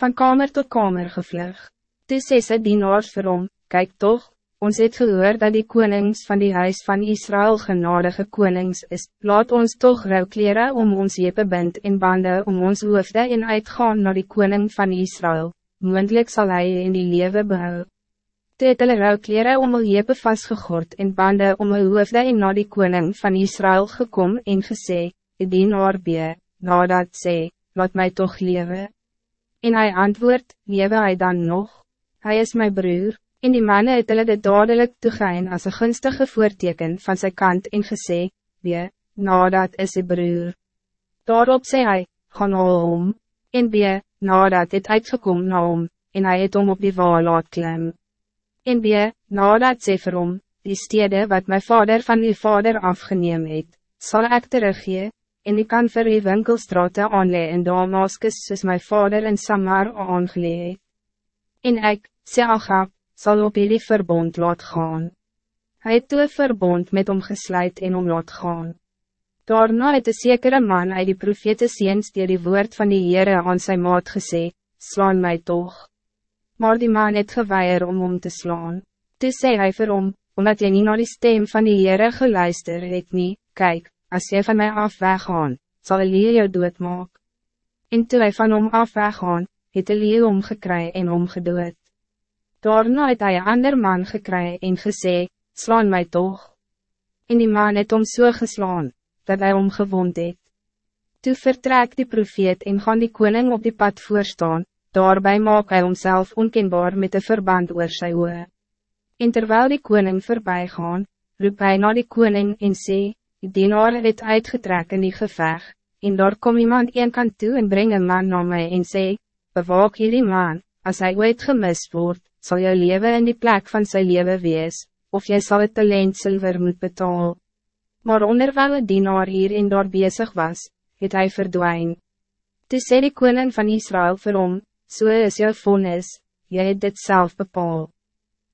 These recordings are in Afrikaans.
van kamer tot kamer gevlug. Toe sê sy dienaars vir hom, kyk toch, ons het gehoor dat die konings van die huis van Israël genadige konings is, laat ons toch rouwkleren om ons jepe bind en bande om ons hoofde en uitgaan naar die koning van Israël, moendlik zal hij in die leven behou. Toe het hulle rouwkleren om hulle jepe vastgegord en bande om hulle hoofde en na die koning van Israël gekom en gesê, die dienaar bee, nadat sê, laat mij toch leven. En hij antwoord, lewe hij dan nog? Hij is mijn broer, en die mannen het hulle dit dadelijk toegein as een gunstige voorteken van zijn kant en gesê, wee, nadat is sy broer. Daarop sê hy, gaan al om, en wee, nadat het uitgekom na om, en hij het om op die wal laat klim. En wee, nadat sê vir hom, die stede wat mijn vader van uw vader afgeneem het, sal ek teruggee, en ik kan vir die winkelstrate aanlee in Damaskus soos my vader in Samar aangelee. En ek, sê Agab, sal op die verbond laat gaan. Hij het toe verbond met hom gesluit en om laat gaan. Daarna het een zekere man uit die profete seens die die woord van die Heere aan sy maat gesê, slaan mij toch. Maar die man het geweier om om te slaan. Toe sê hy vir hom, omdat jy nie naar die stem van die Heere geluister het nie, kyk, als jy van mij af weggaan, zal Elie jou doodmaak. En toe hy van hom af weggaan, het Elie omgekry en omgedood. Daarna het hy een ander man gekry en gesê, slaan mij toch. En die man het om so geslaan, dat hij omgewond het. Toe vertrek die profeet en gaan die koning op die pad voorstaan, daarbij maak hij homself onkenbaar met de verband oor sy oe. En terwijl die koning voorbij gaan, roep hij naar die koning en sê, Die dienaar het uitgetrek in die geveg, en daar kom iemand een kant toe en breng een man na mij en sê, bewaak hierdie man, als hij ooit gemist wordt, zal jou leven in die plek van zijn leven wees, of jy sal het talent zilver moet betaal. Maar onderwijl het dienaar hier en daar bezig was, het hij verdwijn. Toe sê die koning van Israël vir hom, so is jou vonnis, jy het dit zelf bepaald.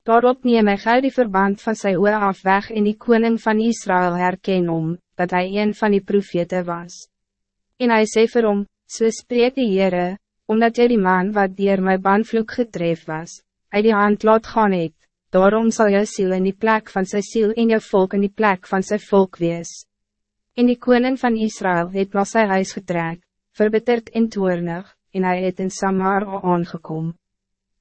Daarop neem hy gauw die verband van sy oor af weg en die koning van Israël herken om, dat hij een van die profete was. En hij sê vir hom, so spreek die Heere, omdat jy die man wat dier my bandvloek getref was, uit die hand laat gaan het, daarom zal jou ziel in die plek van sy ziel en jou volk in die plek van sy volk wees. En die koning van Israël het na sy huis getrek, verbitterd en toornig, en hij het in Samar aangekomen.